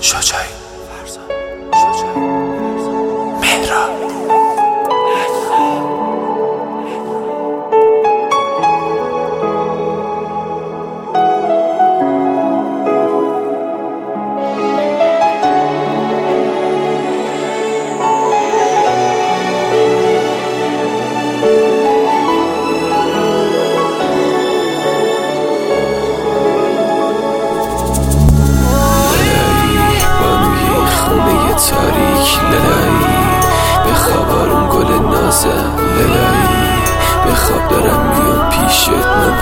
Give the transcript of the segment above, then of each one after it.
小钗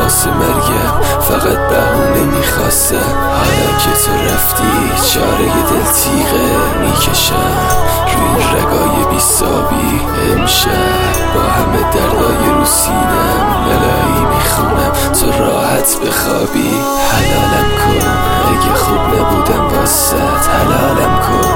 واسه مرگم. فقط بهونه می‌خواستم. حالا که تو رفتی چاره دل تیغه می‌کشم. روی این رگای بیسابی امشب با همه دردای رو سینم للایی می‌خونم تو راحت بخوابی. حلالم کن اگه خوب نبودم واسط. حلالم کن.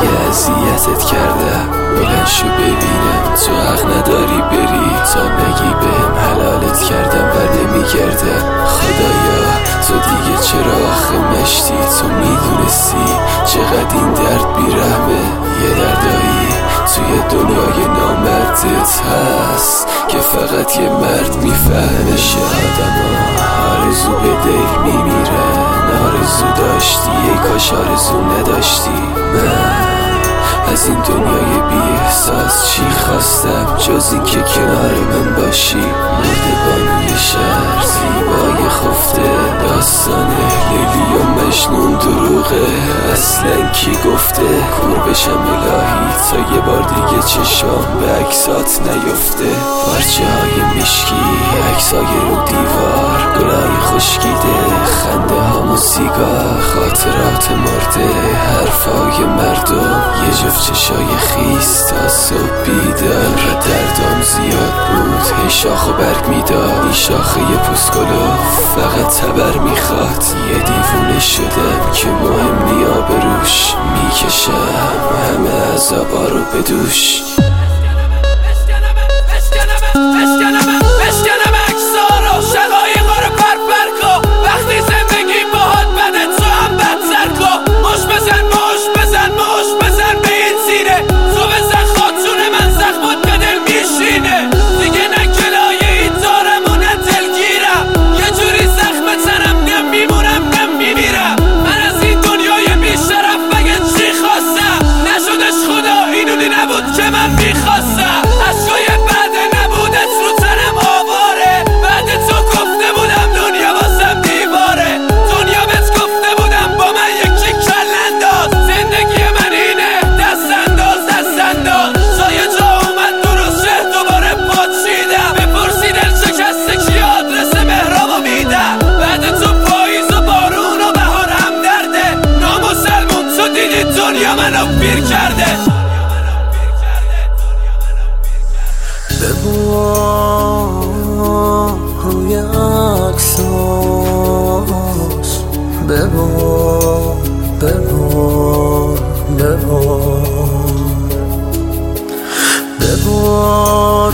اگه اذیتت کردم بلند شو ببینم تو حق نداری بری تا نگی بهم حلالت کردم و نمیگردم خدایا تو دیگه چرا آخه مشتی؟ تو می‌دونستی چقدر این درد بیرحمه. یه دردایی توی دنیای نامردت هست که فقط یه مرد میفهمشه آدما آرزو به دل میمیرن آرزو داشتی ای کاش آرزو نداشتی. من از این دنیای بی احساس چی خواستم؟ جز این که کنار من باشی. مرد بانوی شهر زیبای خفته داستان لیلی و مجنون دروغه. اصلا کی گفته؟ کور بشم الهی. تا یه بار دیگه چشام به عکسات نیفته. پارچه های مشکی عکسای رو خشکیده خنده ها موسیقا خاطرات مرده حرفای مردم. یه جفت چشای خیس تا صبح بیدار. دردام زیاد بود هی شاخ و برگ می‌داد. این شاخه یه پوسکلو فقط تبر می‌خواد. یه دیوونه شدم که مهم نیا بروش می‌کشم همه عذابا رو بدوش.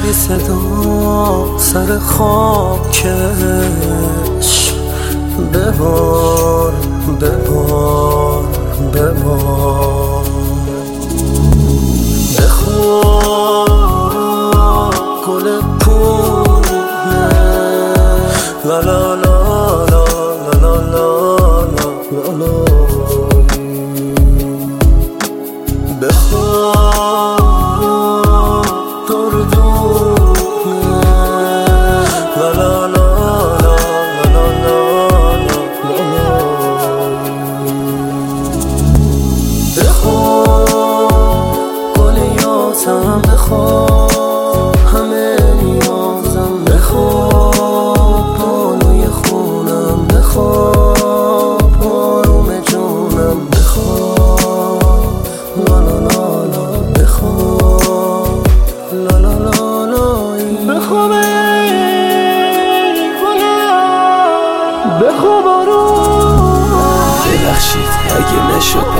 بی صدا سر خاکش ببار ببار ببار بخور گل پونه لا لا لا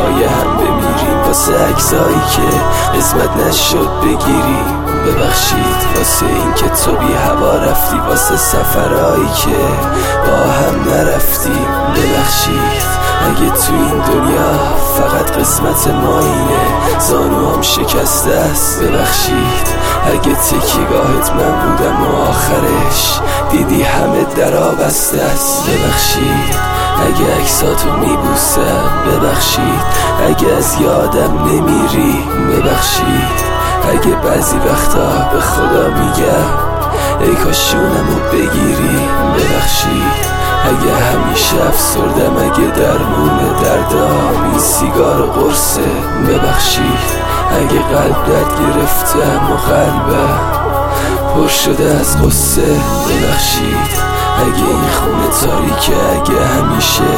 کنارای هم بمیریم. واسه عکسایی که قسمت نشد بگیریم. ببخشید واسه این که تو بی هوا رفتی واسه سفرهایی که با هم نرفتیم. ببخشید اگه تو این دنیا فقط قسمت ما اینه زانو هم شکسته است. ببخشید اگه تکیگاهت من بودم و آخرش دیدی همه درا بسته است. ببخشید. اگه عکساتو میبوسم ببخشید. اگه از یادم نمیری ببخشید. اگه بعضی وقتا به خدا میگم ای کاشونمو بگیری ببخشید. اگه همیشه افسردم اگه درمون دردام این سیگار قرصه ببخشید. اگه قلب درد گرفتم و قلبم پر شده از قصه ببخشید. اگه این خونه تاریکه اگه همیشه.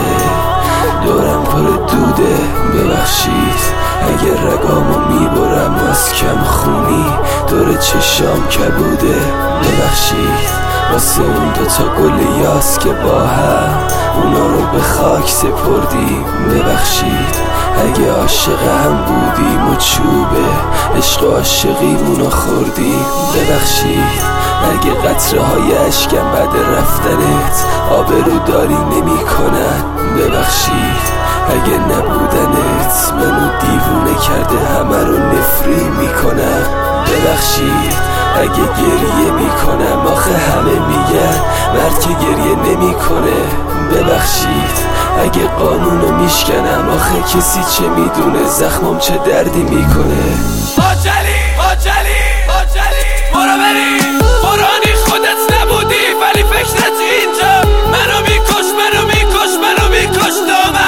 دورم پر دوده ببخشید. اگه رگامو می‌برم از کم خونی. دور چشام کبوده ببخشید. واسه اون دوتا گل یاس که با هم اونا رو به خاک سپردیم. ببخشید. اگه عاشق هم بودیم و چوبه عشق و عاشقیمونو خوردیم. ببخشید. اگه قطره های عشقم بعد رفتنت آبرو داری نمی کنن. ببخشید اگه نبودنت منو دیوونه کرده همه رو نفری می‌کنم ببخشید اگه گریه می‌کنم آخه همه میگن مرد که گریه نمی‌کنه ببخشید اگه قانونو میشکنم آخه کسی چه می‌دونه زخمم چه دردی می‌کنه. آجلی آجلی آجلی برو بری برانی خودت نبودی ولی فکرت اینجا. منو میکش منو میکش منو میکش دامن.